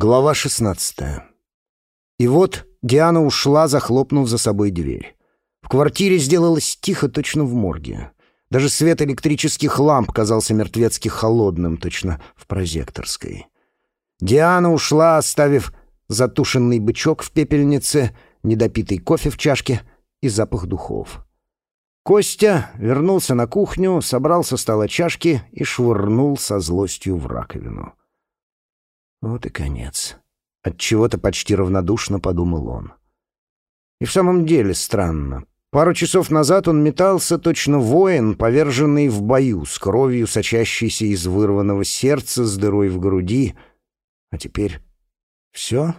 Глава 16. И вот Диана ушла, захлопнув за собой дверь. В квартире сделалось тихо, точно в морге. Даже свет электрических ламп казался мертвецки холодным, точно в прозекторской. Диана ушла, оставив затушенный бычок в пепельнице, недопитый кофе в чашке и запах духов. Костя вернулся на кухню, собрал со стола чашки и швырнул со злостью в раковину. Вот и конец. От чего-то почти равнодушно подумал он. И в самом деле странно. Пару часов назад он метался точно воин, поверженный в бою, с кровью, сочащейся из вырванного сердца, с дырой в груди. А теперь все?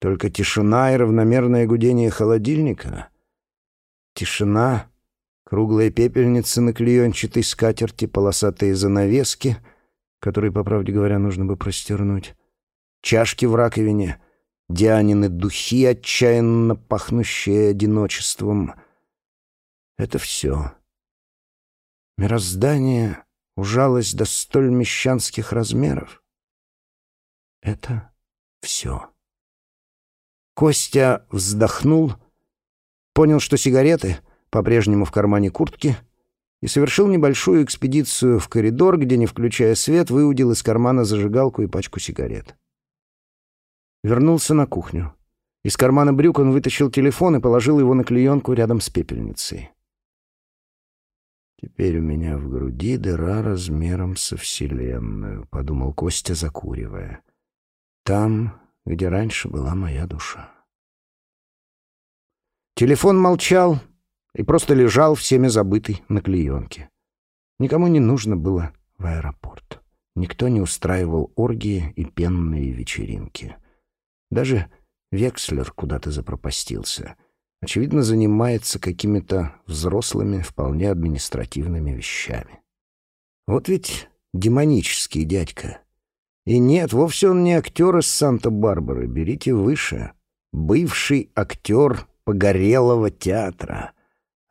Только тишина и равномерное гудение холодильника? Тишина, круглая пепельница на клеенчатой скатерти, полосатые занавески — который, по правде говоря, нужно бы простернуть, чашки в раковине, Дианины духи, отчаянно пахнущие одиночеством. Это все. Мироздание ужалось до столь мещанских размеров. Это все. Костя вздохнул, понял, что сигареты по-прежнему в кармане куртки — и совершил небольшую экспедицию в коридор, где, не включая свет, выудил из кармана зажигалку и пачку сигарет. Вернулся на кухню. Из кармана брюк он вытащил телефон и положил его на клеенку рядом с пепельницей. «Теперь у меня в груди дыра размером со Вселенную», — подумал Костя, закуривая. «Там, где раньше была моя душа». Телефон молчал, и просто лежал всеми забытый на клеенке. Никому не нужно было в аэропорт. Никто не устраивал оргии и пенные вечеринки. Даже Векслер куда-то запропастился. Очевидно, занимается какими-то взрослыми, вполне административными вещами. Вот ведь демонический дядька. И нет, вовсе он не актер из Санта-Барбары, берите выше. Бывший актер погорелого театра —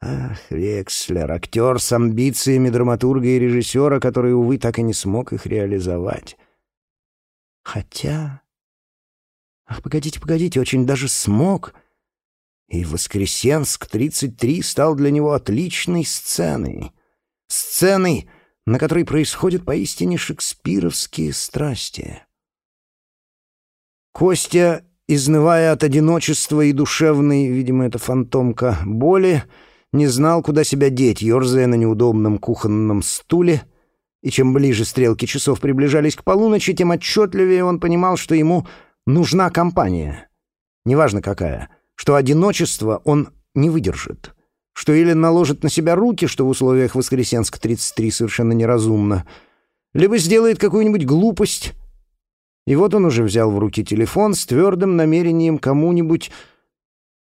Ах, Векслер, актер с амбициями драматурга и режиссера, который, увы, так и не смог их реализовать. Хотя... Ах, погодите, погодите, очень даже смог. И Воскресенск-33 стал для него отличной сценой. Сценой, на которой происходят поистине шекспировские страсти. Костя, изнывая от одиночества и душевной, видимо, это фантомка, боли, не знал, куда себя деть, ерзая на неудобном кухонном стуле, и чем ближе стрелки часов приближались к полуночи, тем отчетливее он понимал, что ему нужна компания. Неважно какая, что одиночество он не выдержит, что или наложит на себя руки, что в условиях Воскресенск-33 совершенно неразумно, либо сделает какую-нибудь глупость. И вот он уже взял в руки телефон с твердым намерением кому-нибудь,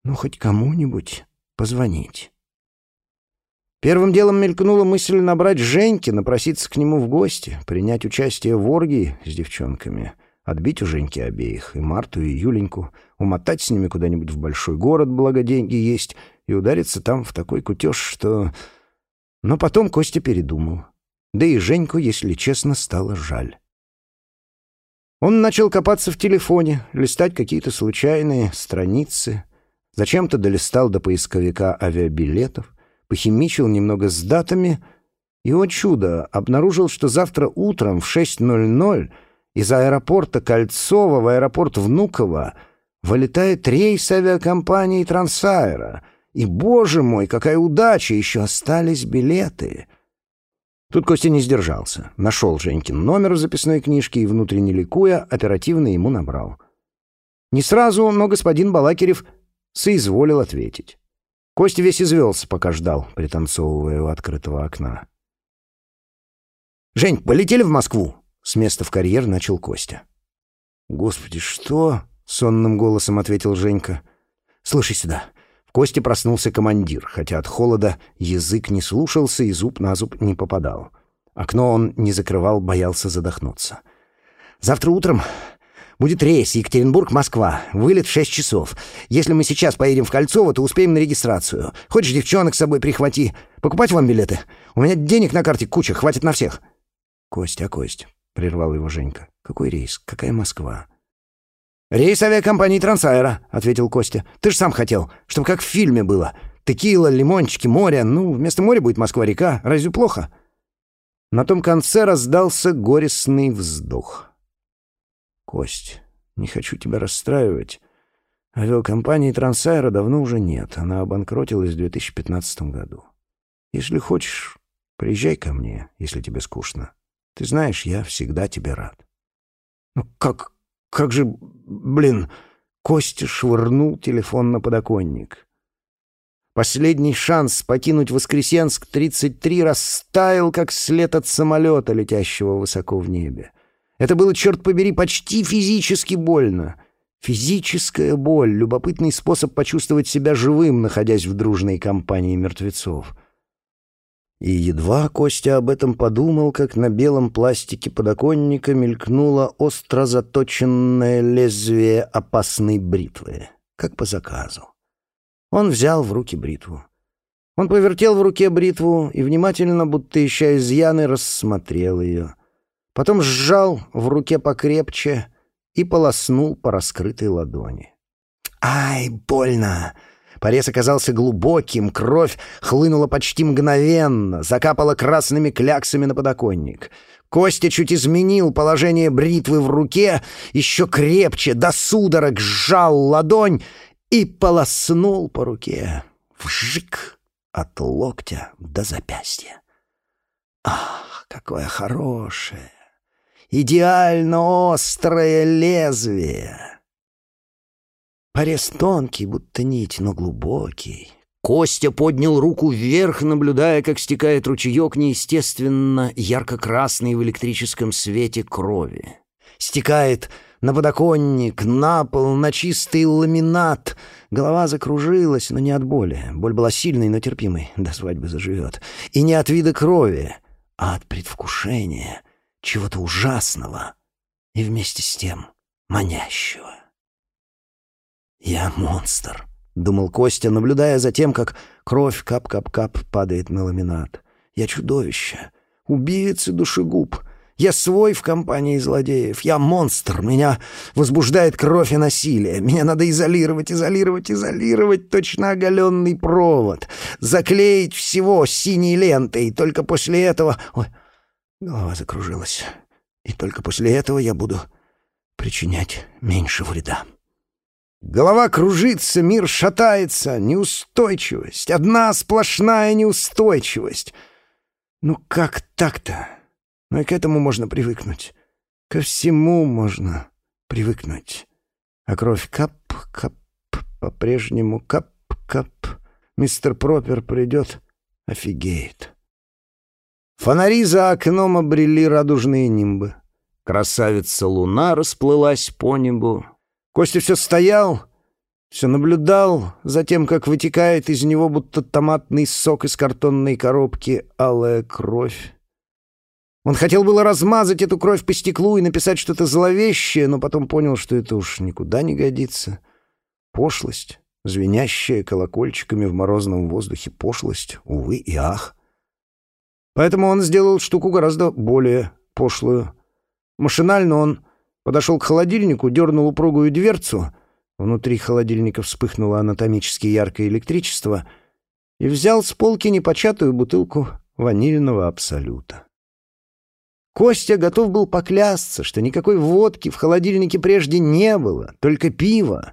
ну хоть кому-нибудь, позвонить. Первым делом мелькнула мысль набрать Женьки, напроситься к нему в гости, принять участие в оргии с девчонками, отбить у Женьки обеих, и Марту, и Юленьку, умотать с ними куда-нибудь в большой город, благо деньги есть, и удариться там в такой кутеж, что... Но потом Костя передумал. Да и Женьку, если честно, стало жаль. Он начал копаться в телефоне, листать какие-то случайные страницы. Зачем-то долистал до поисковика авиабилетов, похимичил немного с датами и, о чудо, обнаружил, что завтра утром в 6.00 из аэропорта Кольцова в аэропорт Внуково вылетает рейс авиакомпании «Трансаэро». И, боже мой, какая удача, еще остались билеты. Тут Костя не сдержался. Нашел Женькин номер в записной книжке и, внутренне ликуя, оперативно ему набрал. Не сразу, но господин Балакирев соизволил ответить. Костя весь извелся, пока ждал, пританцовывая у открытого окна. «Жень, полетели в Москву?» — с места в карьер начал Костя. «Господи, что?» — сонным голосом ответил Женька. «Слушай сюда». В Косте проснулся командир, хотя от холода язык не слушался и зуб на зуб не попадал. Окно он не закрывал, боялся задохнуться. «Завтра утром Будет рейс Екатеринбург-Москва. Вылет в шесть часов. Если мы сейчас поедем в Кольцово, то успеем на регистрацию. Хочешь, девчонок с собой прихвати. Покупать вам билеты? У меня денег на карте куча, хватит на всех». «Кость, а Кость?» — прервал его Женька. «Какой рейс? Какая Москва?» «Рейс авиакомпании Трансайра», — ответил Костя. «Ты же сам хотел, чтобы как в фильме было. Текила, лимончики, море. Ну, вместо моря будет Москва-река. Разве плохо?» На том конце раздался горестный вздох. «Кость, не хочу тебя расстраивать. Авиакомпании Трансайра давно уже нет. Она обанкротилась в 2015 году. Если хочешь, приезжай ко мне, если тебе скучно. Ты знаешь, я всегда тебе рад». «Ну как, как же, блин...» Костя швырнул телефон на подоконник. Последний шанс покинуть Воскресенск-33 растаял, как след от самолета, летящего высоко в небе. Это было, черт побери, почти физически больно. Физическая боль — любопытный способ почувствовать себя живым, находясь в дружной компании мертвецов. И едва Костя об этом подумал, как на белом пластике подоконника мелькнуло остро заточенное лезвие опасной бритвы, как по заказу. Он взял в руки бритву. Он повертел в руке бритву и внимательно, будто ища изъяны, рассмотрел ее. Потом сжал в руке покрепче и полоснул по раскрытой ладони. «Ай, больно!» Порез оказался глубоким, кровь хлынула почти мгновенно, закапала красными кляксами на подоконник. Костя чуть изменил положение бритвы в руке, еще крепче, до судорог сжал ладонь и полоснул по руке. Вжик от локтя до запястья. Ах, какое хорошее, идеально острое лезвие! Порез тонкий, будто нить, но глубокий. Костя поднял руку вверх, наблюдая, как стекает ручеек неестественно ярко-красный в электрическом свете крови. Стекает на подоконник, на пол, на чистый ламинат. Голова закружилась, но не от боли. Боль была сильной, но терпимой. До свадьбы заживет. И не от вида крови, а от предвкушения чего-то ужасного и вместе с тем манящего. «Я монстр», — думал Костя, наблюдая за тем, как кровь кап-кап-кап падает на ламинат. «Я чудовище, убийца душегуб, я свой в компании злодеев. Я монстр. Меня возбуждает кровь и насилие. Меня надо изолировать, изолировать, изолировать. Точно оголенный провод. Заклеить всего синей лентой. И только после этого... Ой, голова закружилась. И только после этого я буду причинять меньше вреда. Голова кружится, мир шатается, неустойчивость, одна сплошная неустойчивость. Ну как так-то? Но и к этому можно привыкнуть. Ко всему можно привыкнуть. А кровь кап-кап, по-прежнему кап-кап. Мистер Пропер придет, офигеет. Фонари за окном обрели радужные нимбы. Красавица луна расплылась по небу. Костя все стоял, все наблюдал за тем, как вытекает из него будто томатный сок из картонной коробки алая кровь. Он хотел было размазать эту кровь по стеклу и написать что-то зловещее, но потом понял, что это уж никуда не годится. Пошлость, звенящая колокольчиками в морозном воздухе пошлость, увы и ах. Поэтому он сделал штуку гораздо более пошлую. Машинально он подошел к холодильнику, дернул упругую дверцу, внутри холодильника вспыхнуло анатомически яркое электричество, и взял с полки непочатую бутылку ванильного абсолюта. Костя готов был поклясться, что никакой водки в холодильнике прежде не было, только пиво.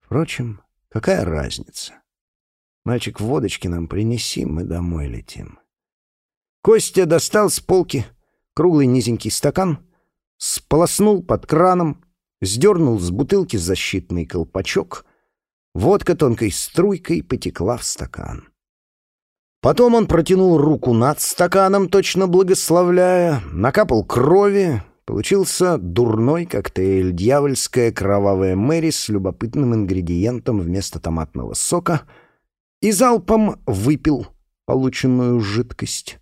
Впрочем, какая разница? Мальчик, водочки нам принеси, мы домой летим. Костя достал с полки круглый низенький стакан, сполоснул под краном, сдернул с бутылки защитный колпачок. Водка тонкой струйкой потекла в стакан. Потом он протянул руку над стаканом, точно благословляя, накапал крови. Получился дурной коктейль, дьявольская кровавая Мэри с любопытным ингредиентом вместо томатного сока и залпом выпил полученную жидкость.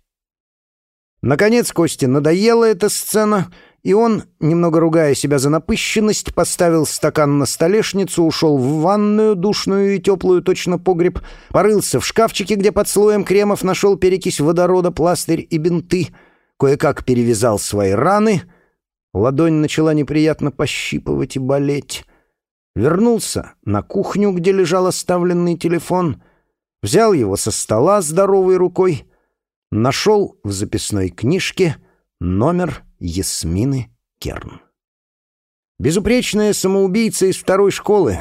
Наконец Косте надоела эта сцена — и он, немного ругая себя за напыщенность, поставил стакан на столешницу, ушел в ванную, душную и теплую, точно погреб, порылся в шкафчике, где под слоем кремов нашел перекись водорода, пластырь и бинты, кое-как перевязал свои раны, ладонь начала неприятно пощипывать и болеть — вернулся на кухню, где лежал оставленный телефон, взял его со стола здоровой рукой, нашел в записной книжке номер Ясмины Керн. Безупречная самоубийца из второй школы,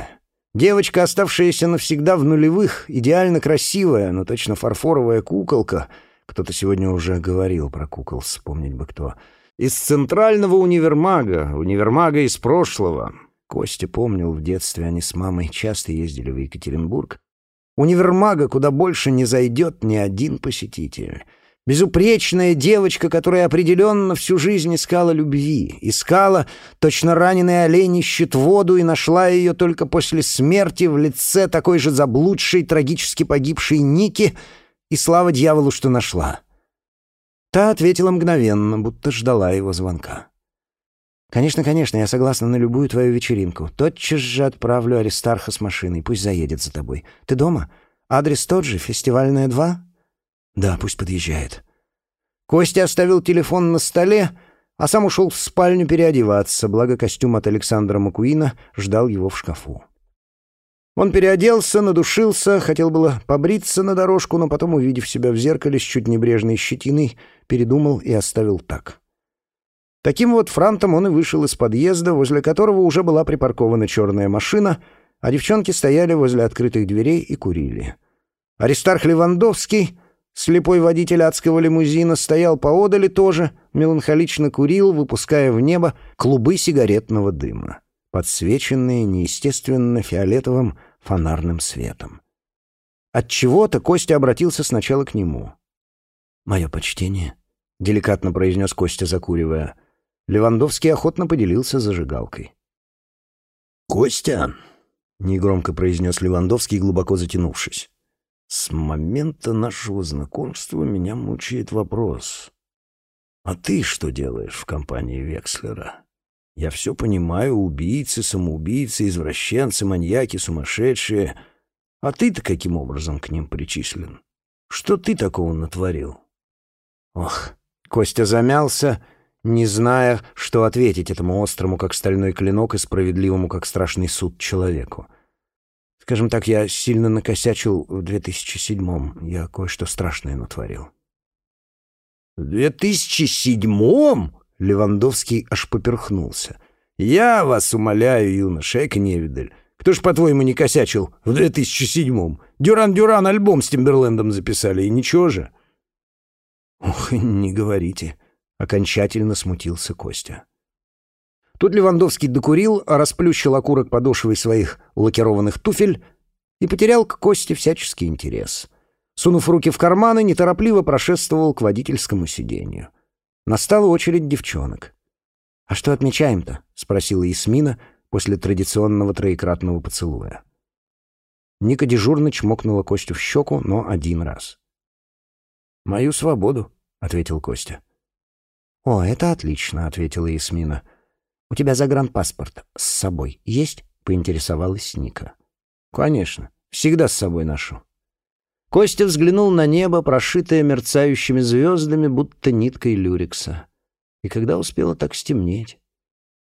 девочка, оставшаяся навсегда в нулевых, идеально красивая, но точно фарфоровая куколка, кто-то сегодня уже говорил про кукол, вспомнить бы кто, из центрального универмага, универмага из прошлого. Костя помнил, в детстве они с мамой часто ездили в Екатеринбург. Универмага, куда больше не зайдет ни один посетитель — Безупречная девочка, которая определенно всю жизнь искала любви. Искала, точно раненый олень ищет воду и нашла ее только после смерти в лице такой же заблудшей, трагически погибшей Ники, и слава дьяволу, что нашла. Та ответила мгновенно, будто ждала его звонка. «Конечно, конечно, я согласна на любую твою вечеринку. Тотчас же отправлю Аристарха с машиной, пусть заедет за тобой. Ты дома? Адрес тот же, фестивальная 2?» «Да, пусть подъезжает». Костя оставил телефон на столе, а сам ушел в спальню переодеваться, благо костюм от Александра Макуина ждал его в шкафу. Он переоделся, надушился, хотел было побриться на дорожку, но потом, увидев себя в зеркале с чуть небрежной щетиной, передумал и оставил так. Таким вот франтом он и вышел из подъезда, возле которого уже была припаркована черная машина, а девчонки стояли возле открытых дверей и курили. Аристарх Левандовский Слепой водитель адского лимузина стоял поодали тоже, меланхолично курил, выпуская в небо клубы сигаретного дыма, подсвеченные неестественно фиолетовым фонарным светом. От чего то Костя обратился сначала к нему. «Мое почтение», — деликатно произнес Костя, закуривая. Левандовский охотно поделился зажигалкой. «Костя», — негромко произнес Левандовский, глубоко затянувшись. С момента нашего знакомства меня мучает вопрос. А ты что делаешь в компании Векслера? Я все понимаю, убийцы, самоубийцы, извращенцы, маньяки, сумасшедшие. А ты-то каким образом к ним причислен? Что ты такого натворил? Ох, Костя замялся, не зная, что ответить этому острому, как стальной клинок, и справедливому, как страшный суд, человеку. Скажем так, я сильно накосячил в 2007-м. Я кое-что страшное натворил. «В 2007-м?» — Левандовский аж поперхнулся. «Я вас умоляю, юноша, эко невидаль. Кто ж, по-твоему, не косячил в 2007-м? Дюран-Дюран альбом с Тимберлендом записали, и ничего же». «Ох, не говорите», — окончательно смутился Костя. Тут Левандовский докурил, расплющил окурок подошвой своих лакированных туфель и потерял к Косте всяческий интерес. Сунув руки в карманы, неторопливо прошествовал к водительскому сиденью. Настала очередь девчонок. «А что отмечаем-то?» — спросила Ясмина после традиционного троекратного поцелуя. Ника дежурно чмокнула Костю в щеку, но один раз. «Мою свободу», — ответил Костя. «О, это отлично», — ответила Ясмина. «У тебя загранпаспорт с собой есть?» — поинтересовалась Ника. «Конечно. Всегда с собой ношу». Костя взглянул на небо, прошитое мерцающими звездами, будто ниткой люрикса. И когда успело так стемнеть?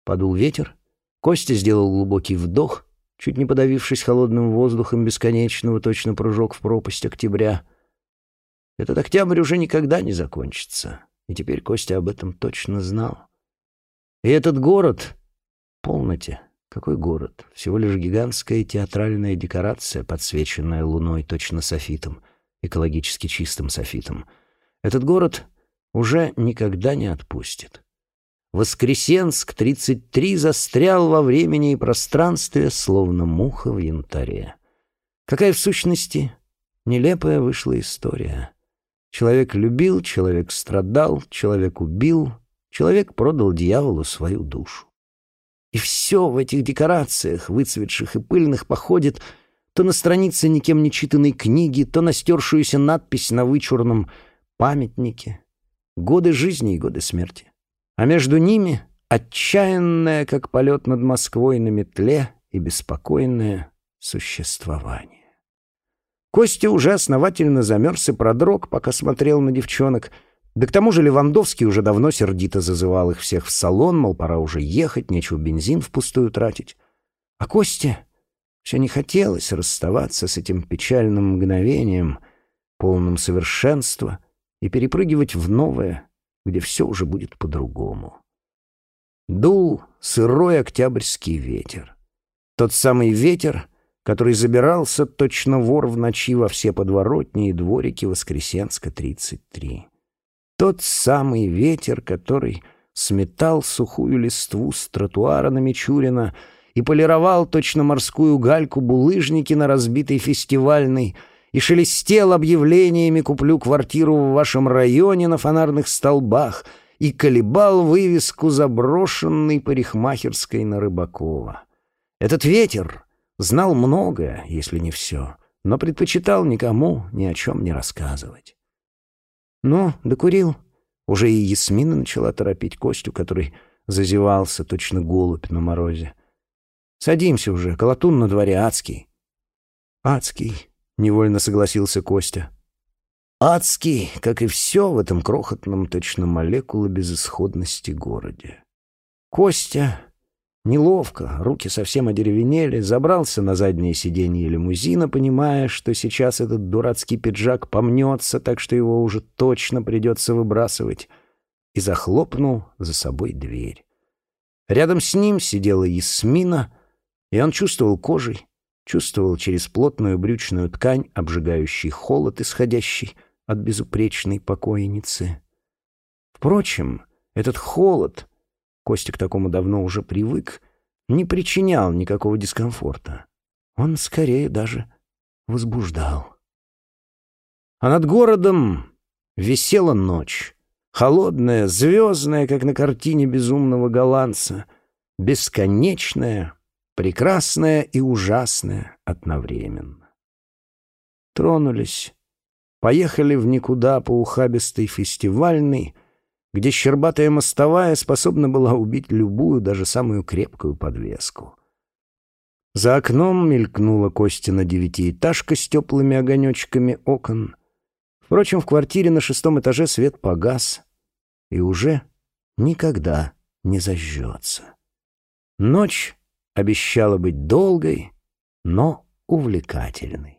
Подул ветер. Костя сделал глубокий вдох, чуть не подавившись холодным воздухом бесконечного, точно прыжок в пропасть октября. Этот октябрь уже никогда не закончится, и теперь Костя об этом точно знал. И этот город... Полноте. Какой город? Всего лишь гигантская театральная декорация, подсвеченная луной точно софитом, экологически чистым софитом. Этот город уже никогда не отпустит. Воскресенск 33 застрял во времени и пространстве, словно муха в янтаре. Какая в сущности нелепая вышла история. Человек любил, человек страдал, человек убил — Человек продал дьяволу свою душу. И все в этих декорациях, выцветших и пыльных, походит то на странице никем не читанной книги, то на стершуюся надпись на вычурном памятнике. Годы жизни и годы смерти. А между ними отчаянное, как полет над Москвой на метле, и беспокойное существование. Костя уже основательно замерз и продрог, пока смотрел на девчонок — да к тому же Левандовский уже давно сердито зазывал их всех в салон, мол, пора уже ехать, нечего бензин впустую тратить. А Косте все не хотелось расставаться с этим печальным мгновением, полным совершенства, и перепрыгивать в новое, где все уже будет по-другому. Дул сырой октябрьский ветер. Тот самый ветер, который забирался точно вор в ночи во все подворотни и дворики Воскресенска, 33. Тот самый ветер, который сметал сухую листву с тротуара на Мичурина и полировал точно морскую гальку булыжники на разбитой фестивальной и шелестел объявлениями «Куплю квартиру в вашем районе» на фонарных столбах и колебал вывеску заброшенной парикмахерской на Рыбакова. Этот ветер знал многое, если не все, но предпочитал никому ни о чем не рассказывать. «Ну, докурил?» Уже и Ясмина начала торопить Костю, который зазевался, точно голубь на морозе. «Садимся уже, колотун на дворе адский». «Адский», — невольно согласился Костя. «Адский, как и все в этом крохотном, точно молекулы безысходности городе». Костя Неловко, руки совсем одеревенели, забрался на заднее сиденье лимузина, понимая, что сейчас этот дурацкий пиджак помнется, так что его уже точно придется выбрасывать, и захлопнул за собой дверь. Рядом с ним сидела Ясмина, и он чувствовал кожей, чувствовал через плотную брючную ткань обжигающий холод, исходящий от безупречной покойницы. Впрочем, этот холод — Костя к такому давно уже привык, не причинял никакого дискомфорта. Он скорее даже возбуждал. А над городом висела ночь. Холодная, звездная, как на картине безумного голландца. Бесконечная, прекрасная и ужасная одновременно. Тронулись, поехали в никуда по ухабистой фестивальной, где щербатая мостовая способна была убить любую, даже самую крепкую подвеску. За окном мелькнула Костина девятиэтажка с теплыми огонечками окон. Впрочем, в квартире на шестом этаже свет погас и уже никогда не зажжется. Ночь обещала быть долгой, но увлекательной.